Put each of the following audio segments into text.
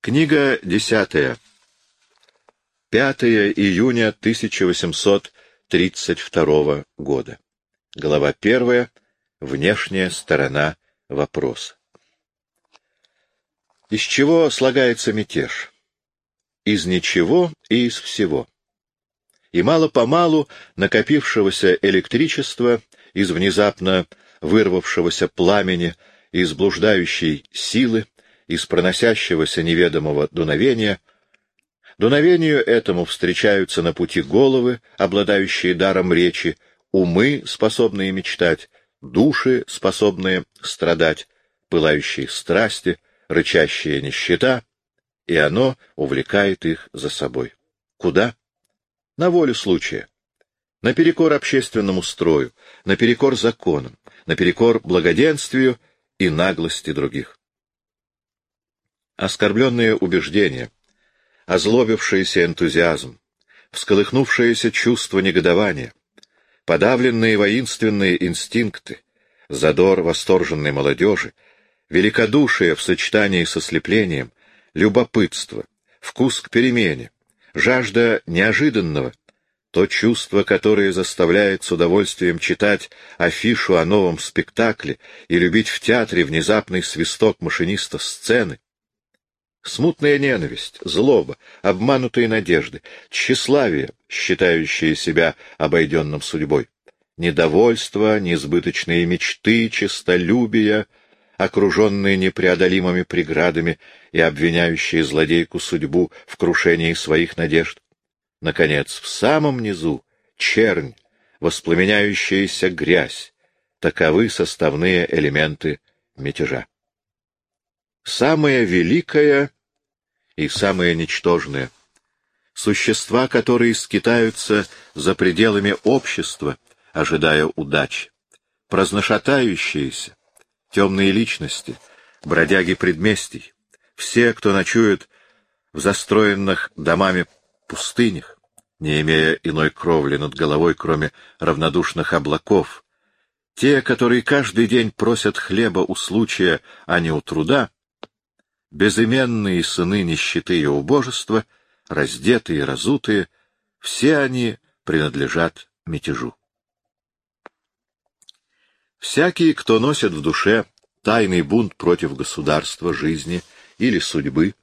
Книга десятая. 5 июня 1832 года. Глава первая. Внешняя сторона вопроса. Из чего слагается мятеж? Из ничего и из всего. И мало-помалу накопившегося электричества, из внезапно вырвавшегося пламени, из блуждающей силы, из проносящегося неведомого дуновения. Дуновению этому встречаются на пути головы, обладающие даром речи, умы, способные мечтать, души, способные страдать, пылающие страсти, рычащая нищета, и оно увлекает их за собой. Куда? На волю случая. Наперекор общественному строю, наперекор законам, наперекор благоденствию и наглости других оскорбленные убеждения, озлобившийся энтузиазм, всколыхнувшееся чувство негодования, подавленные воинственные инстинкты, задор восторженной молодежи, великодушие в сочетании со слеплением, любопытство, вкус к перемене, жажда неожиданного, то чувство, которое заставляет с удовольствием читать афишу о новом спектакле и любить в театре внезапный свисток машиниста сцены, Смутная ненависть, злоба, обманутые надежды, тщеславие, считающее себя обойденным судьбой, недовольство, несбыточные мечты, честолюбие, окруженные непреодолимыми преградами и обвиняющие злодейку судьбу в крушении своих надежд. Наконец, в самом низу — чернь, воспламеняющаяся грязь. Таковы составные элементы мятежа. Самое великое и самое ничтожное. Существа, которые скитаются за пределами общества, ожидая удачи. Праздношатающиеся, темные личности, бродяги предместий, все, кто ночует в застроенных домами пустынях, не имея иной кровли над головой, кроме равнодушных облаков, те, которые каждый день просят хлеба у случая, а не у труда, безыменные сыны нищеты и убожества, раздетые и разутые, все они принадлежат мятежу. Всякий, кто носит в душе тайный бунт против государства, жизни или судьбы,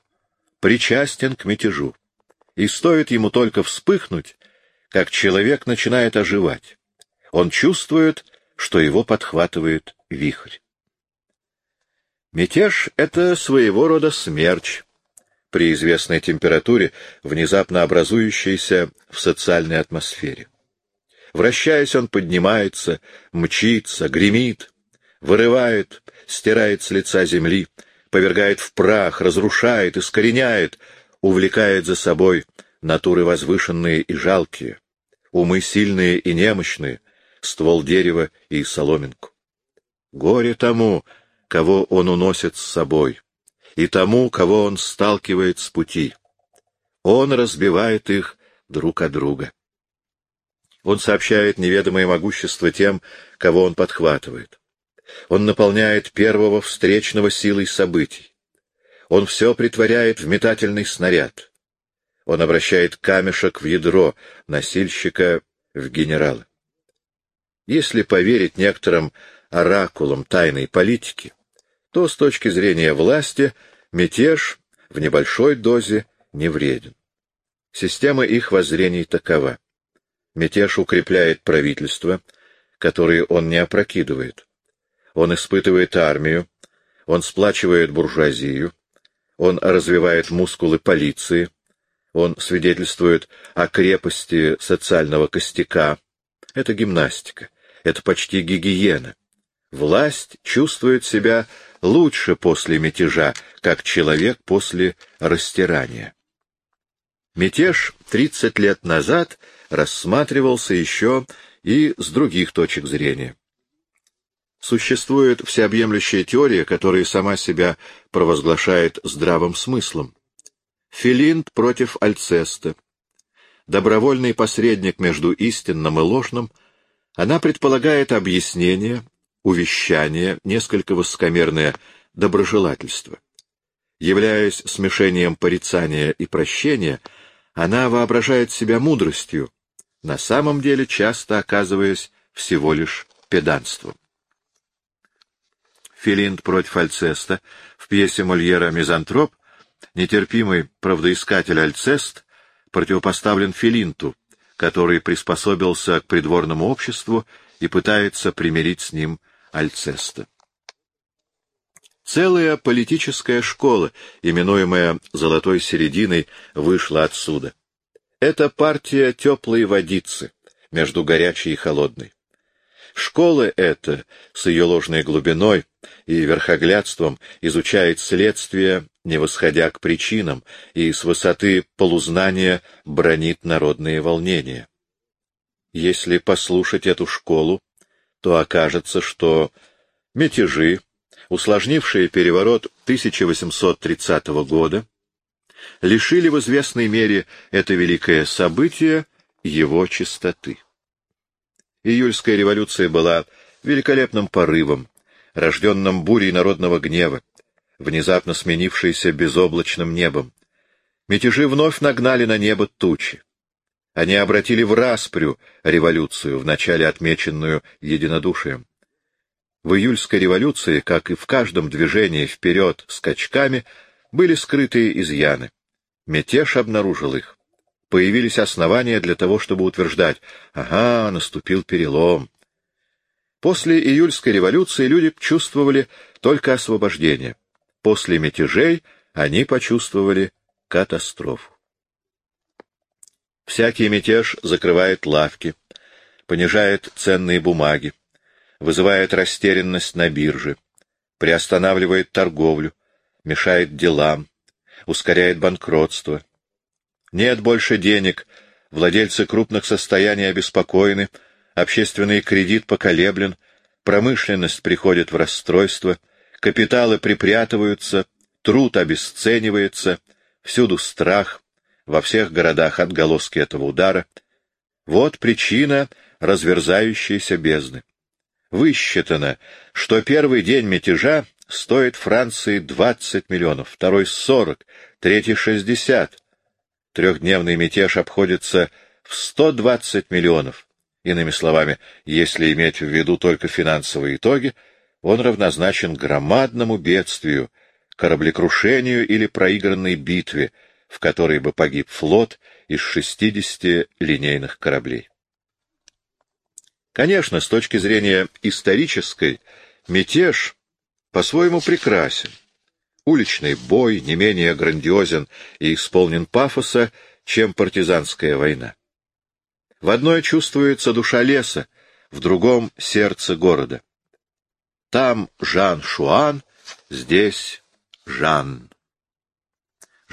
причастен к мятежу, и стоит ему только вспыхнуть, как человек начинает оживать. Он чувствует, что его подхватывает вихрь. Мятеж — это своего рода смерч при известной температуре, внезапно образующейся в социальной атмосфере. Вращаясь, он поднимается, мчится, гремит, вырывает, стирает с лица земли, повергает в прах, разрушает, искореняет, увлекает за собой натуры возвышенные и жалкие, умы сильные и немощные, ствол дерева и соломинку. Горе тому, кого он уносит с собой, и тому, кого он сталкивает с пути. Он разбивает их друг от друга. Он сообщает неведомое могущество тем, кого он подхватывает. Он наполняет первого встречного силой событий. Он все притворяет в метательный снаряд. Он обращает камешек в ядро, носильщика в генерала. Если поверить некоторым оракулам тайной политики, то с точки зрения власти мятеж в небольшой дозе не вреден. Система их воззрений такова. Мятеж укрепляет правительство, которое он не опрокидывает. Он испытывает армию, он сплачивает буржуазию, он развивает мускулы полиции, он свидетельствует о крепости социального костяка. Это гимнастика, это почти гигиена. Власть чувствует себя лучше после мятежа, как человек после растирания. Мятеж 30 лет назад рассматривался еще и с других точек зрения. Существует всеобъемлющая теория, которая сама себя провозглашает здравым смыслом. Филинт против Альцеста. Добровольный посредник между истинным и ложным, она предполагает объяснение, увещание, несколько высокомерное доброжелательство. Являясь смешением порицания и прощения, она воображает себя мудростью, на самом деле часто оказываясь всего лишь педанством. Филинт против Альцеста в пьесе Мольера «Мизантроп» нетерпимый правдоискатель Альцест противопоставлен Филинту, который приспособился к придворному обществу и пытается примирить с ним Альцеста. Целая политическая школа, именуемая «золотой серединой», вышла отсюда. Это партия теплой водицы между горячей и холодной. Школа эта, с ее ложной глубиной и верхоглядством, изучает следствие, не восходя к причинам, и с высоты полузнания бронит народные волнения. Если послушать эту школу, то окажется, что мятежи, усложнившие переворот 1830 года, лишили в известной мере это великое событие его чистоты. Июльская революция была великолепным порывом, рожденным бурей народного гнева, внезапно сменившейся безоблачным небом. Мятежи вновь нагнали на небо тучи. Они обратили в распрю революцию, вначале отмеченную единодушием. В июльской революции, как и в каждом движении вперед скачками, были скрытые изъяны. Мятеж обнаружил их. Появились основания для того, чтобы утверждать, ага, наступил перелом. После июльской революции люди чувствовали только освобождение. После мятежей они почувствовали катастрофу. Всякий мятеж закрывает лавки, понижает ценные бумаги, вызывает растерянность на бирже, приостанавливает торговлю, мешает делам, ускоряет банкротство. Нет больше денег, владельцы крупных состояний обеспокоены, общественный кредит поколеблен, промышленность приходит в расстройство, капиталы припрятываются, труд обесценивается, всюду страх, во всех городах отголоски этого удара. Вот причина разверзающейся бездны. Высчитано, что первый день мятежа стоит Франции 20 миллионов, второй — 40, третий — 60. Трехдневный мятеж обходится в 120 миллионов. Иными словами, если иметь в виду только финансовые итоги, он равнозначен громадному бедствию, кораблекрушению или проигранной битве, в которой бы погиб флот из 60 линейных кораблей. Конечно, с точки зрения исторической, мятеж по-своему прекрасен. Уличный бой не менее грандиозен и исполнен пафоса, чем партизанская война. В одной чувствуется душа леса, в другом — сердце города. Там Жан Шуан, здесь Жан.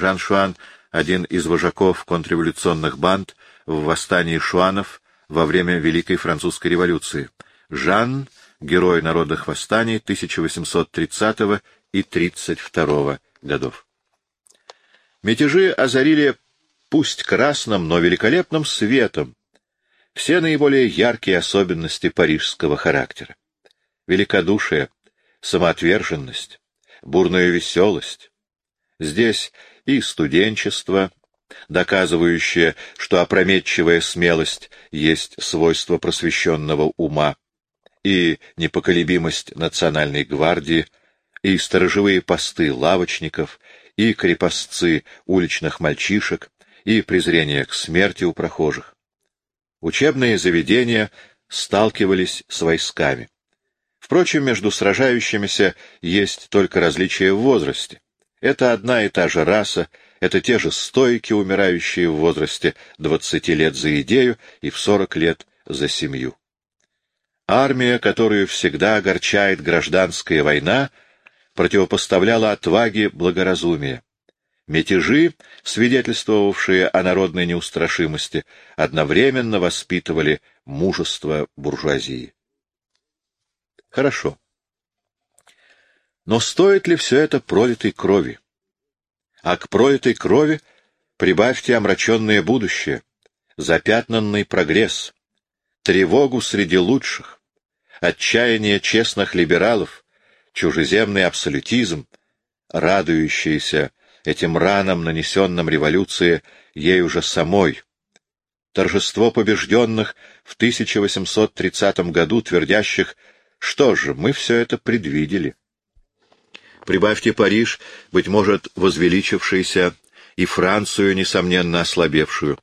Жан Шуан — один из вожаков контрреволюционных банд в восстании шуанов во время Великой Французской революции. Жан — герой народных восстаний 1830 и 32 годов. Мятежи озарили пусть красным, но великолепным светом все наиболее яркие особенности парижского характера. Великодушие, самоотверженность, бурная веселость. Здесь и студенчество, доказывающее, что опрометчивая смелость есть свойство просвещенного ума, и непоколебимость национальной гвардии, и сторожевые посты лавочников, и крепостцы уличных мальчишек, и презрение к смерти у прохожих. Учебные заведения сталкивались с войсками. Впрочем, между сражающимися есть только различия в возрасте. Это одна и та же раса, это те же стойки, умирающие в возрасте 20 лет за идею и в 40 лет за семью. Армия, которую всегда огорчает гражданская война, противопоставляла отваге благоразумие. Мятежи, свидетельствовавшие о народной неустрашимости, одновременно воспитывали мужество буржуазии. Хорошо. Но стоит ли все это пролитой крови? а к пролитой крови прибавьте омраченное будущее, запятнанный прогресс, тревогу среди лучших, отчаяние честных либералов, чужеземный абсолютизм, радующиеся этим ранам, нанесенным революции ей уже самой. Торжество побежденных в 1830 году, твердящих, что же, мы все это предвидели. Прибавьте Париж, быть может, возвеличившийся, и Францию, несомненно, ослабевшую.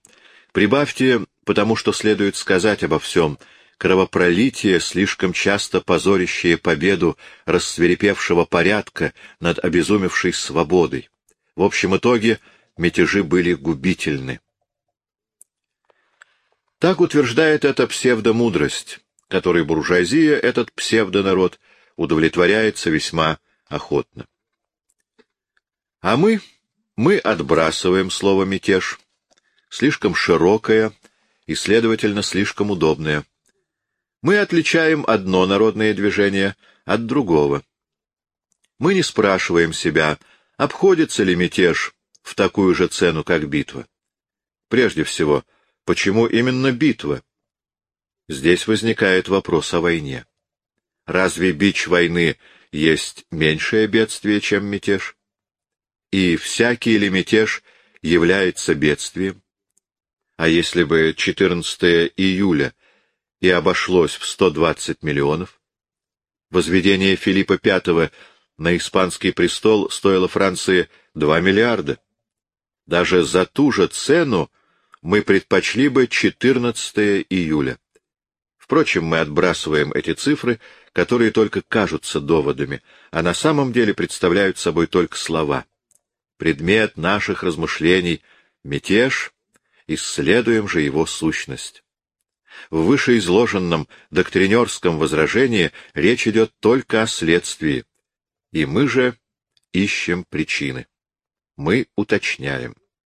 Прибавьте, потому что следует сказать обо всем, кровопролитие, слишком часто позорящее победу рассверепевшего порядка над обезумевшей свободой. В общем итоге мятежи были губительны. Так утверждает эта псевдомудрость, которой буржуазия, этот псевдонарод, удовлетворяется весьма охотно. А мы, мы отбрасываем слово «мятеж», слишком широкое и, следовательно, слишком удобное. Мы отличаем одно народное движение от другого. Мы не спрашиваем себя, Обходится ли мятеж в такую же цену, как битва? Прежде всего, почему именно битва? Здесь возникает вопрос о войне. Разве бич войны есть меньшее бедствие, чем мятеж? И всякий ли мятеж является бедствием? А если бы 14 июля и обошлось в 120 миллионов? Возведение Филиппа V на испанский престол стоило Франции 2 миллиарда. Даже за ту же цену мы предпочли бы 14 июля. Впрочем, мы отбрасываем эти цифры, которые только кажутся доводами, а на самом деле представляют собой только слова. Предмет наших размышлений — мятеж, исследуем же его сущность. В вышеизложенном доктринерском возражении речь идет только о следствии, и мы же ищем причины. Мы уточняем.